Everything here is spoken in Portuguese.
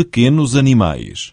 pequenos animais.